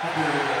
All